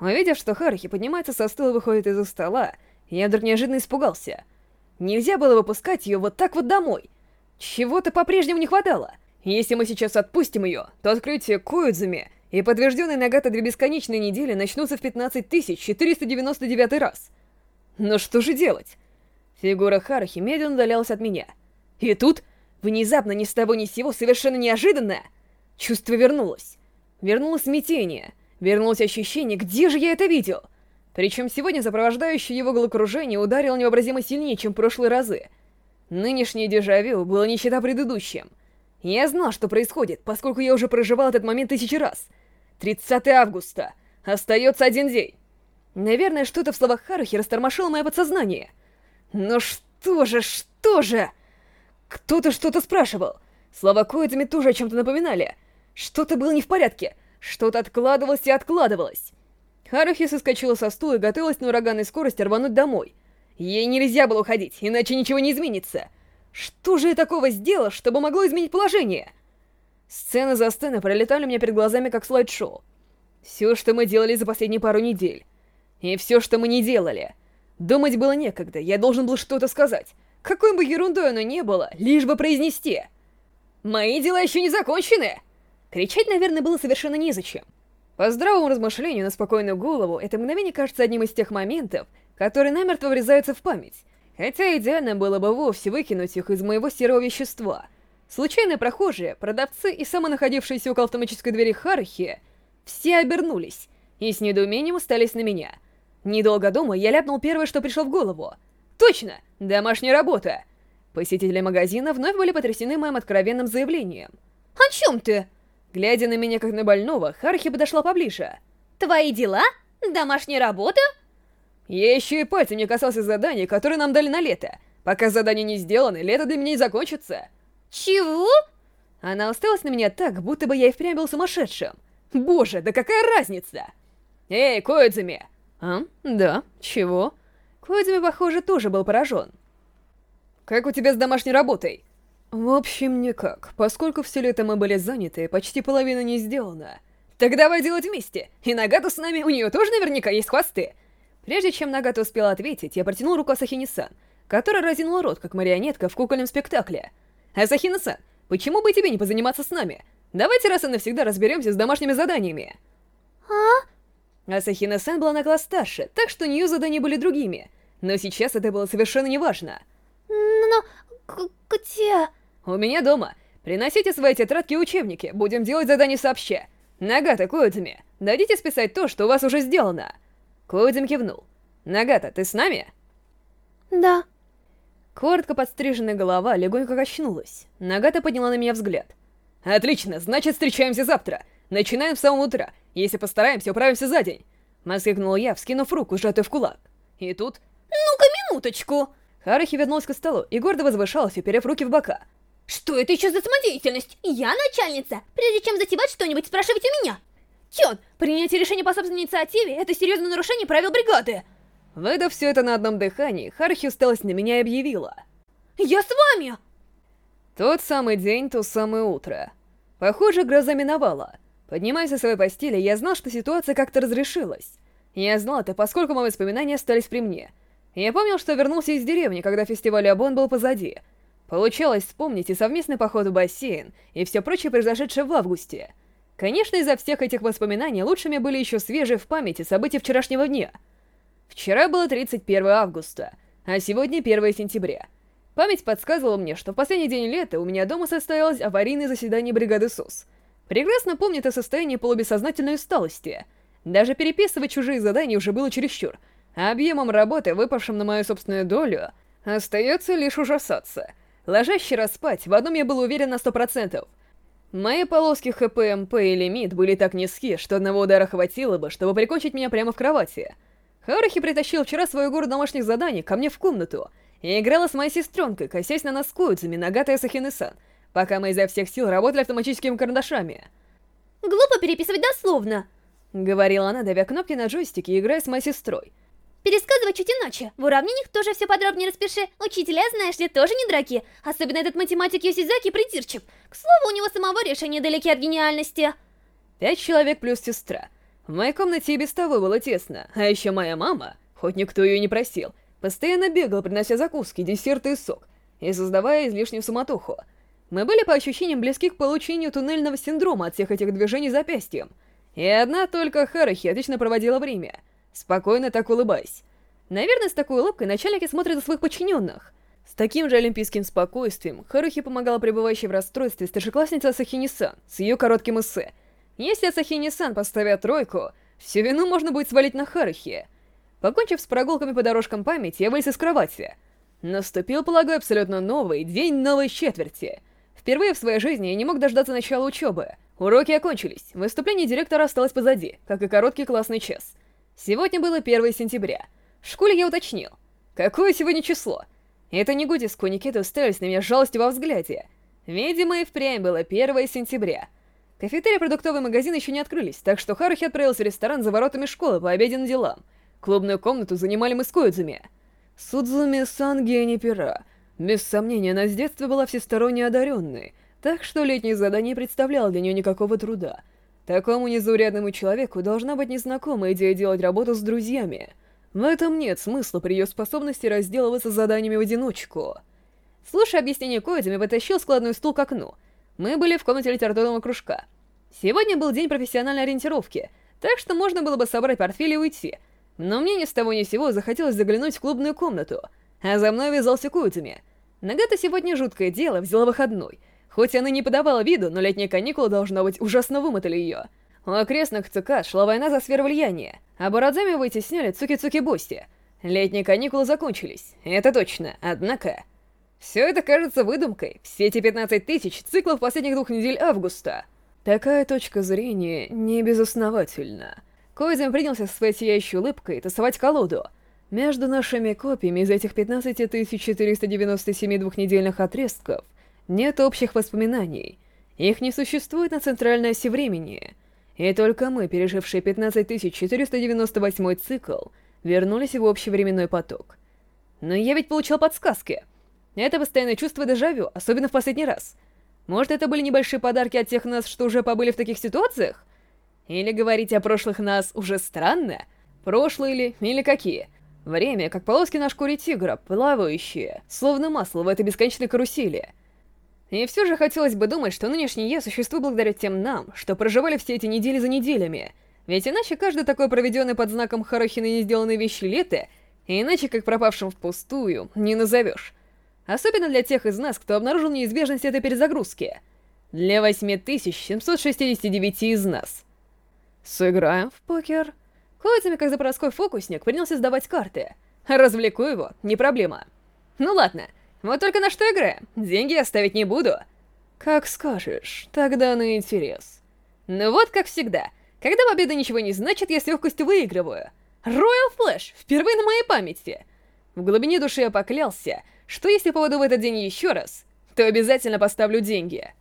Увидев, что Харахи поднимается со стула и выходит из-за стола, я вдруг неожиданно испугался. Нельзя было выпускать ее вот так вот домой. Чего-то по-прежнему не хватало. Если мы сейчас отпустим ее, то открытие Коидзуми и подтвержденные Нагата две бесконечные недели начнутся в 15499 раз. Но что же делать? Фигура Харахи медленно удалялась от меня. И тут, внезапно ни с того ни с сего, совершенно неожиданно, чувство вернулось. Вернулось смятение, вернулось ощущение, где же я это видел? Причем сегодня сопровождающее его головокружение ударило невообразимо сильнее, чем в прошлые разы. Нынешнее дежавю было не счета предыдущим. Я знал, что происходит, поскольку я уже проживал этот момент тысячи раз. 30 августа. Остается один день. Наверное, что-то в словах Харухи растормошило мое подсознание. Но что же, что же? Кто-то что-то спрашивал. Слова Коидзами тоже о чем-то напоминали. Что-то было не в порядке. Что-то откладывалось и откладывалось. Харухи соскочила со стула и готовилась на ураганной скорости рвануть домой. Ей нельзя было уходить, иначе ничего не изменится. Что же я такого сделал, чтобы могло изменить положение? Сцена за сценой пролетали у меня перед глазами как слайд-шоу. Все, что мы делали за последние пару недель. И все, что мы не делали. Думать было некогда, я должен был что-то сказать. Какой бы ерундой оно ни было, лишь бы произнести. «Мои дела еще не закончены!» Кричать, наверное, было совершенно незачем. По здравому размышлению на спокойную голову, это мгновение кажется одним из тех моментов, которые намертво врезаются в память. Хотя идеально было бы вовсе выкинуть их из моего серого вещества. Случайные прохожие, продавцы и самонаходившиеся около автоматической двери Харахи все обернулись и с недоумением остались на меня — Недолго думая, я ляпнул первое, что пришло в голову. Точно! Домашняя работа! Посетители магазина вновь были потрясены моим откровенным заявлением. «О чем ты?» Глядя на меня как на больного, Хархи подошла поближе. «Твои дела? Домашняя работа?» Я еще и пальцем не касался заданий, которые нам дали на лето. Пока задания не сделаны, лето для меня не закончится. «Чего?» Она усталась на меня так, будто бы я и впрямь был сумасшедшим. Боже, да какая разница? Эй, Коидзуми, «А? Да. Чего?» Коидзуми, похоже, тоже был поражен. «Как у тебя с домашней работой?» «В общем, никак. Поскольку все лето мы были заняты, почти половина не сделана». «Так давай делать вместе! И Нагата с нами, у нее тоже наверняка есть хвосты!» Прежде чем Нагата успела ответить, я протянул руку Асахини-сан, которая разинула рот, как марионетка в кукольном спектакле. «Асахина-сан, почему бы тебе не позаниматься с нами? Давайте раз и навсегда разберемся с домашними заданиями!» «А?» Асахина-сан была на класс старше, так что у нее задания были другими. Но сейчас это было совершенно неважно. Но... где? У меня дома. Приносите свои тетрадки и учебники, будем делать задания сообща. Нагата, Коидзуми, дадите списать то, что у вас уже сделано. Коидзуми кивнул. Нагата, ты с нами? Да. Коротко подстриженная голова легонько качнулась. Нагата подняла на меня взгляд. Отлично, значит встречаемся завтра. Начинаем с самого утра. Если постараемся, управимся за день. Воскликнула я, вскинув руку, сжатую в кулак. И тут... Ну-ка, минуточку! Харахи вернулась к столу и гордо возвышалась, уперев руки в бока. Что это еще за самодеятельность? Я начальница! Прежде чем затевать что-нибудь, спрашивайте меня! Тён, принятие решения по собственной инициативе — это серьезное нарушение правил бригады! Выдав все это на одном дыхании, Харахи усталась на меня и объявила. «Я с вами!» Тот самый день, то самое утро. Похоже, гроза миновала. Поднимаясь со своей постели, я знал, что ситуация как-то разрешилась. Я знал это, поскольку мои воспоминания остались при мне. Я помнил, что вернулся из деревни, когда фестиваль Абон был позади. Получалось вспомнить и совместный поход в бассейн, и все прочее, произошедшее в августе. Конечно, из-за всех этих воспоминаний лучшими были еще свежие в памяти события вчерашнего дня. Вчера было 31 августа, а сегодня 1 сентября. Память подсказывала мне, что в последний день лета у меня дома состоялось аварийное заседание бригады СУС — Прекрасно помнит о состоянии полубессознательной усталости. Даже переписывать чужие задания уже было чересчур, а объемом работы, выпавшим на мою собственную долю, остается лишь ужасаться. Ложась вчера спать, в одном я был уверен на сто процентов. Мои полоски ХП, МП и лимит были так низки, что одного удара хватило бы, чтобы прикончить меня прямо в кровати. Харахи притащил вчера свою гору домашних заданий ко мне в комнату и играла с моей сестренкой, косясь на нас Коидзуми, Нагата и Сахины-сан — пока мы изо всех сил работали автоматическими карандашами. «Глупо переписывать дословно», — говорила она, давя кнопки на джойстике играя с моей сестрой. Пересказывать чуть иначе. В уравнениях тоже все подробнее распиши. Учителя, знаешь ли, тоже не драки. Особенно этот математик Йосизаки придирчив. К слову, у него самого решения далеки от гениальности. Пять человек плюс сестра. В моей комнате и без того было тесно, а еще моя мама, хоть никто ее не просил, постоянно бегала, принося закуски, десерты и сок, и создавая излишнюю суматоху. Мы были по ощущениям близки к получению туннельного синдрома от всех этих движений запястьем. И одна только Харахи отлично проводила время, спокойно так улыбаясь. Наверное, с такой улыбкой начальники смотрят за своих подчиненных. С таким же олимпийским спокойствием Харухи помогала пребывающей в расстройстве старшеклассница Асахини-сан с ее коротким эссе. Если Асахини-сан поставят тройку, всю вину можно будет свалить на Харухи. Покончив с прогулками по дорожкам памяти, я вылез из кровати. Наступил, полагаю, абсолютно новый день новой четверти. Впервые в своей жизни я не мог дождаться начала учебы. Уроки окончились, выступление директора осталось позади, как и короткий классный час. Сегодня было 1 сентября. В школе я уточнил. Какое сегодня число? Это не Гуди с Куникетой уставились на меня жалостью во взгляде. Видимо, и впрямь было 1 сентября. Кафетерия и продуктовый магазин еще не открылись, так что Харухи отправился в ресторан за воротами школы по обеденным делам. Клубную комнату занимали мы с Коидзуми. Судзуми-сан пера. Без сомнения, она с детства была всесторонне одаренной, так что летнее задание представляло для нее никакого труда. Такому незаурядному человеку должна быть незнакома идея делать работу с друзьями. В этом нет смысла при ее способности разделываться заданиями в одиночку. Слушая объяснение Коидзуми, вытащил складной стул к окну. Мы были в комнате литературного кружка. Сегодня был день профессиональной ориентировки, так что можно было бы собрать портфель и уйти — но мне ни с того ни сего захотелось заглянуть в клубную комнату, а за мной вязался Куидзуми. Нагата сегодня жуткое дело, взяла выходной. Хоть она не подавала виду, но летние каникулы, должно быть, ужасно вымотали ее. У окрестных ЦК шла война за сферу влияния, а Бородзами вытесняли Цуки-Цуки-Бости. Летние каникулы закончились, это точно, однако... Все это кажется выдумкой, все эти 15 тысяч циклов последних двух недель августа. Такая точка зрения не безосновательна. Койзен принялся со своей сияющей улыбкой тасовать колоду. Между нашими копиями из этих 15497 двухнедельных отрезков нет общих воспоминаний. Их не существует на центральной оси времени. И только мы, пережившие 15498 цикл, вернулись в общий временной поток. Но я ведь получил подсказки. Это постоянное чувство дежавю, особенно в последний раз. Может, это были небольшие подарки от тех нас, что уже побыли в таких ситуациях? Или говорить о прошлых нас уже странно? Прошлые ли, или какие? Время, как полоски на шкуре тигра, плавающие, словно масло в этой бесконечной карусели. И все же хотелось бы думать, что нынешний я существует благодаря тем нам, что проживали все эти недели за неделями. Ведь иначе каждый такой проведенный под знаком Харахина не сделанной вещи лето, иначе как пропавшим впустую, не назовешь. Особенно для тех из нас, кто обнаружил неизбежность этой перезагрузки. Для 8769 из нас. Сыграем в покер? Коидзами, как запростой фокусник, принялся сдавать карты. Развлеку его, не проблема. Ну ладно, вот только на что играем? Деньги оставить не буду. Как скажешь, тогда на интерес. Ну вот, как всегда, когда победа ничего не значит, я с легкостью выигрываю. Royal Flash, впервые на моей памяти. В глубине души я поклялся, что если поводу в этот день еще раз, то обязательно поставлю деньги.